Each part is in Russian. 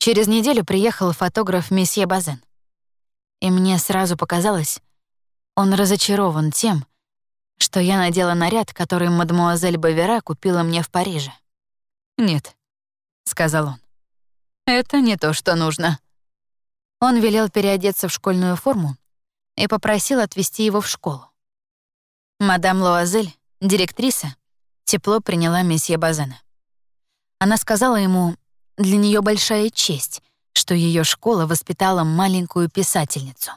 Через неделю приехал фотограф месье Базен. И мне сразу показалось, он разочарован тем, что я надела наряд, который мадемуазель Бавера купила мне в Париже. «Нет», — сказал он, — «это не то, что нужно». Он велел переодеться в школьную форму и попросил отвезти его в школу. Мадам Луазель, директриса, тепло приняла месье Базена. Она сказала ему, для нее большая честь, что ее школа воспитала маленькую писательницу.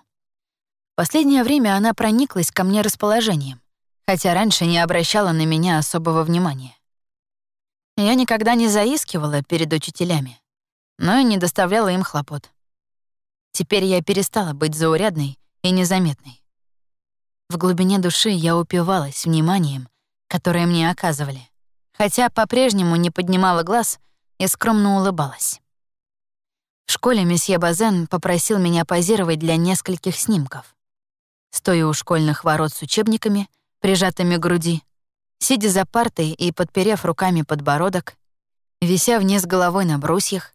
В последнее время она прониклась ко мне расположением, хотя раньше не обращала на меня особого внимания. Я никогда не заискивала перед учителями, но и не доставляла им хлопот. Теперь я перестала быть заурядной и незаметной. В глубине души я упивалась вниманием, которое мне оказывали, хотя по-прежнему не поднимала глаз и скромно улыбалась. В школе месье Базен попросил меня позировать для нескольких снимков. Стоя у школьных ворот с учебниками, прижатыми к груди, сидя за партой и подперев руками подбородок, вися вниз головой на брусьях,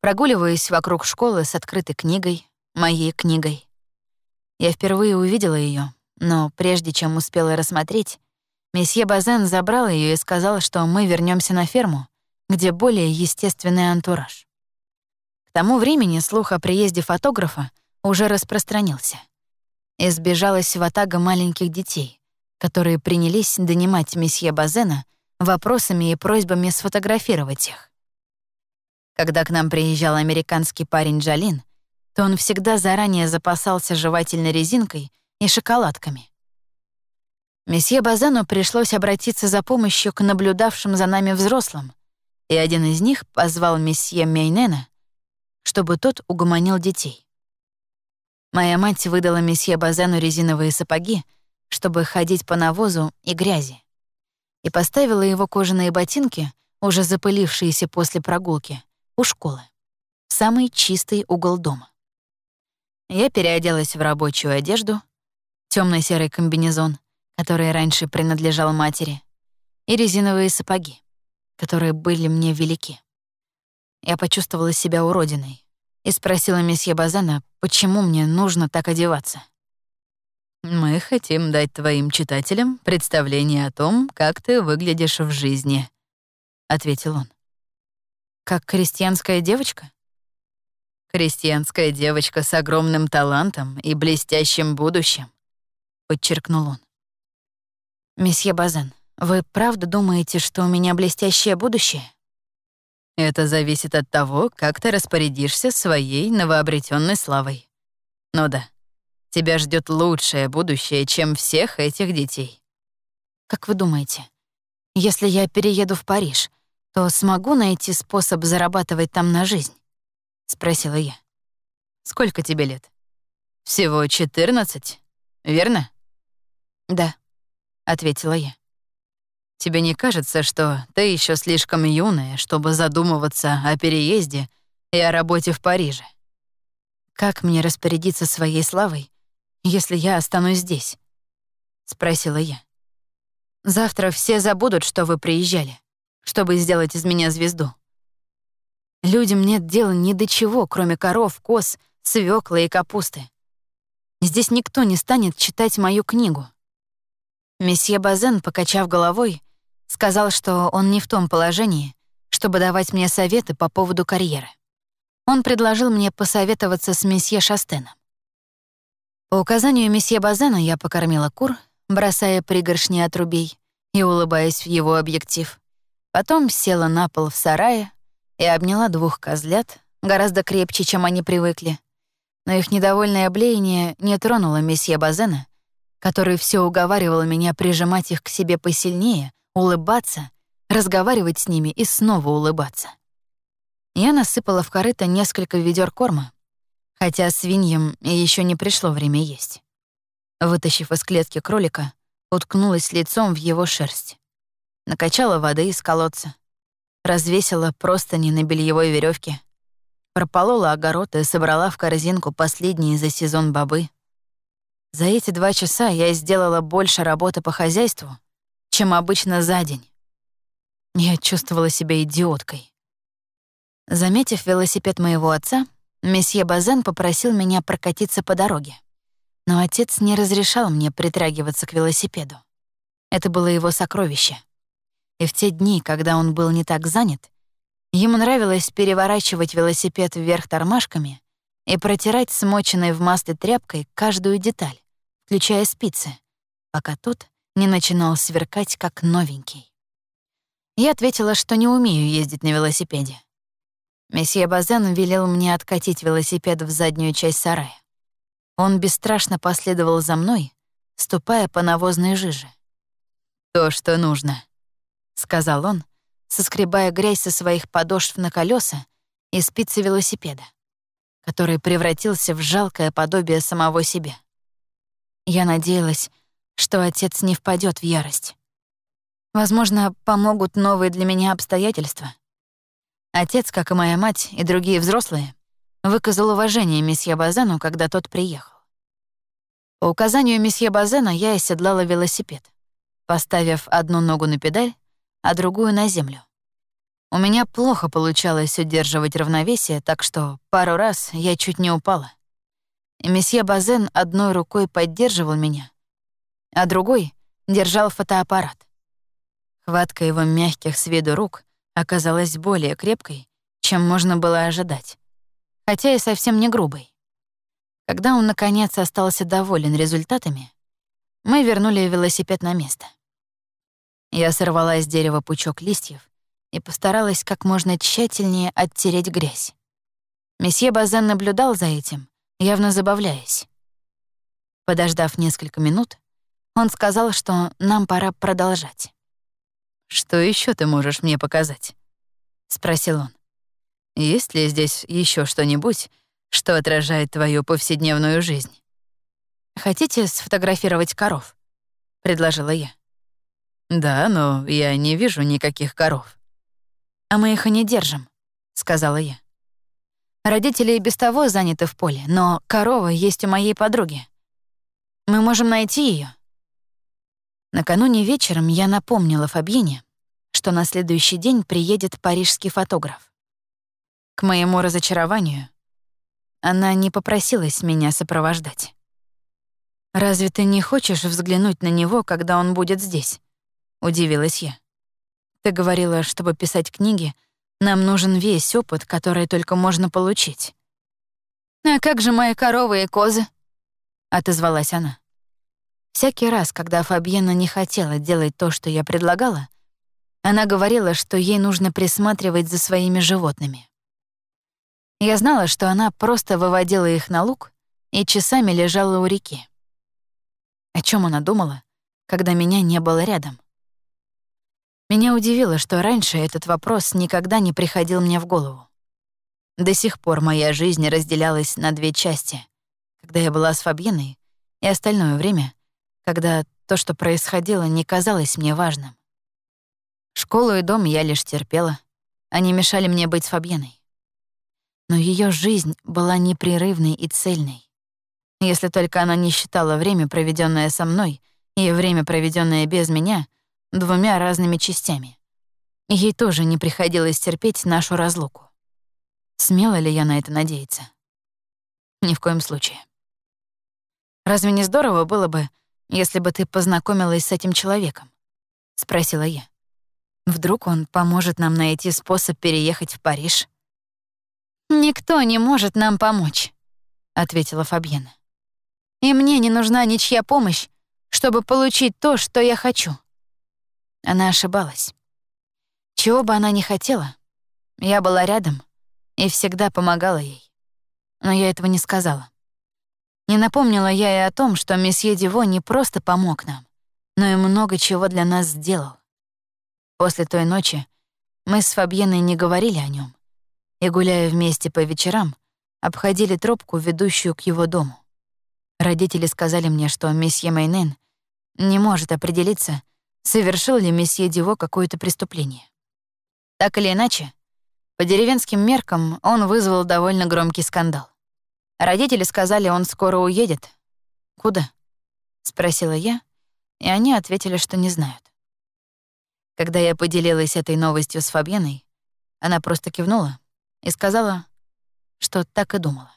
прогуливаясь вокруг школы с открытой книгой, моей книгой. Я впервые увидела ее, но прежде чем успела рассмотреть, месье Базен забрал ее и сказал, что мы вернемся на ферму, где более естественный антураж. К тому времени слух о приезде фотографа уже распространился. Избежалась ватага маленьких детей, которые принялись донимать месье Базена вопросами и просьбами сфотографировать их. Когда к нам приезжал американский парень Джалин, то он всегда заранее запасался жевательной резинкой и шоколадками. Месье Базену пришлось обратиться за помощью к наблюдавшим за нами взрослым, и один из них позвал месье Мейнена, чтобы тот угомонил детей. Моя мать выдала месье Базену резиновые сапоги, чтобы ходить по навозу и грязи, и поставила его кожаные ботинки, уже запылившиеся после прогулки, у школы, в самый чистый угол дома. Я переоделась в рабочую одежду, темно серый комбинезон, который раньше принадлежал матери, и резиновые сапоги, которые были мне велики. Я почувствовала себя уродиной и спросила месье Базана, почему мне нужно так одеваться. «Мы хотим дать твоим читателям представление о том, как ты выглядишь в жизни», — ответил он. Как крестьянская девочка? Крестьянская девочка с огромным талантом и блестящим будущим, подчеркнул он. Месье Базен, вы правда думаете, что у меня блестящее будущее? Это зависит от того, как ты распорядишься своей новообретенной славой. Ну да, тебя ждет лучшее будущее, чем всех этих детей. Как вы думаете, если я перееду в Париж, то смогу найти способ зарабатывать там на жизнь?» — спросила я. «Сколько тебе лет?» «Всего 14, верно?» «Да», — ответила я. «Тебе не кажется, что ты еще слишком юная, чтобы задумываться о переезде и о работе в Париже?» «Как мне распорядиться своей славой, если я останусь здесь?» — спросила я. «Завтра все забудут, что вы приезжали чтобы сделать из меня звезду. Людям нет дела ни до чего, кроме коров, коз, свёклы и капусты. Здесь никто не станет читать мою книгу. Месье Базен, покачав головой, сказал, что он не в том положении, чтобы давать мне советы по поводу карьеры. Он предложил мне посоветоваться с месье Шастеном. По указанию месье Базена я покормила кур, бросая пригоршни отрубей и улыбаясь в его объектив. Потом села на пол в сарае и обняла двух козлят, гораздо крепче, чем они привыкли. Но их недовольное блеяние не тронуло месье Базена, который все уговаривал меня прижимать их к себе посильнее, улыбаться, разговаривать с ними и снова улыбаться. Я насыпала в корыто несколько ведер корма, хотя свиньям еще не пришло время есть. Вытащив из клетки кролика, уткнулась лицом в его шерсть накачала воды из колодца, развесила простыни на бельевой веревке, прополола огород и собрала в корзинку последние за сезон бобы. За эти два часа я сделала больше работы по хозяйству, чем обычно за день. Я чувствовала себя идиоткой. Заметив велосипед моего отца, месье Базен попросил меня прокатиться по дороге. Но отец не разрешал мне притрагиваться к велосипеду. Это было его сокровище. И в те дни, когда он был не так занят, ему нравилось переворачивать велосипед вверх тормашками и протирать смоченной в масле тряпкой каждую деталь, включая спицы, пока тот не начинал сверкать как новенький. Я ответила, что не умею ездить на велосипеде. Месье Базен велел мне откатить велосипед в заднюю часть сарая. Он бесстрашно последовал за мной, ступая по навозной жиже. «То, что нужно», — сказал он, соскребая грязь со своих подошв на колеса и спицы велосипеда, который превратился в жалкое подобие самого себя. Я надеялась, что отец не впадет в ярость. Возможно, помогут новые для меня обстоятельства. Отец, как и моя мать и другие взрослые, выказал уважение месье Базену, когда тот приехал. По указанию месье Базена я оседлала велосипед, поставив одну ногу на педаль, а другую на землю. У меня плохо получалось удерживать равновесие, так что пару раз я чуть не упала. И месье Базен одной рукой поддерживал меня, а другой держал фотоаппарат. Хватка его мягких с виду рук оказалась более крепкой, чем можно было ожидать, хотя и совсем не грубой. Когда он, наконец, остался доволен результатами, мы вернули велосипед на место. Я сорвала с дерева пучок листьев и постаралась как можно тщательнее оттереть грязь. Месье Базен наблюдал за этим, явно забавляясь. Подождав несколько минут, он сказал, что нам пора продолжать. «Что еще ты можешь мне показать?» — спросил он. «Есть ли здесь еще что-нибудь, что отражает твою повседневную жизнь?» «Хотите сфотографировать коров?» — предложила я. «Да, но я не вижу никаких коров». «А мы их и не держим», — сказала я. «Родители и без того заняты в поле, но корова есть у моей подруги. Мы можем найти ее. Накануне вечером я напомнила Фабьене, что на следующий день приедет парижский фотограф. К моему разочарованию, она не попросилась меня сопровождать. «Разве ты не хочешь взглянуть на него, когда он будет здесь?» — удивилась я. «Ты говорила, чтобы писать книги, нам нужен весь опыт, который только можно получить». «А как же мои коровы и козы?» — отозвалась она. Всякий раз, когда Фабьена не хотела делать то, что я предлагала, она говорила, что ей нужно присматривать за своими животными. Я знала, что она просто выводила их на луг и часами лежала у реки. О чем она думала, когда меня не было рядом? Меня удивило, что раньше этот вопрос никогда не приходил мне в голову. До сих пор моя жизнь разделялась на две части, когда я была с Фабьеной, и остальное время, когда то, что происходило, не казалось мне важным. Школу и дом я лишь терпела, они мешали мне быть с Фабьеной но ее жизнь была непрерывной и цельной. Если только она не считала время, проведенное со мной, и время, проведенное без меня, двумя разными частями. Ей тоже не приходилось терпеть нашу разлуку. Смела ли я на это надеяться? Ни в коем случае. «Разве не здорово было бы, если бы ты познакомилась с этим человеком?» — спросила я. «Вдруг он поможет нам найти способ переехать в Париж?» «Никто не может нам помочь», — ответила Фабьена. «И мне не нужна ничья помощь, чтобы получить то, что я хочу». Она ошибалась. Чего бы она ни хотела, я была рядом и всегда помогала ей. Но я этого не сказала. Не напомнила я и о том, что месье Диво не просто помог нам, но и много чего для нас сделал. После той ночи мы с Фабьеной не говорили о нем и, гуляя вместе по вечерам, обходили тропку, ведущую к его дому. Родители сказали мне, что месье Майнен не может определиться, совершил ли месье Диво какое-то преступление. Так или иначе, по деревенским меркам он вызвал довольно громкий скандал. Родители сказали, он скоро уедет. «Куда?» — спросила я, и они ответили, что не знают. Когда я поделилась этой новостью с Фабьеной, она просто кивнула и сказала, что так и думала.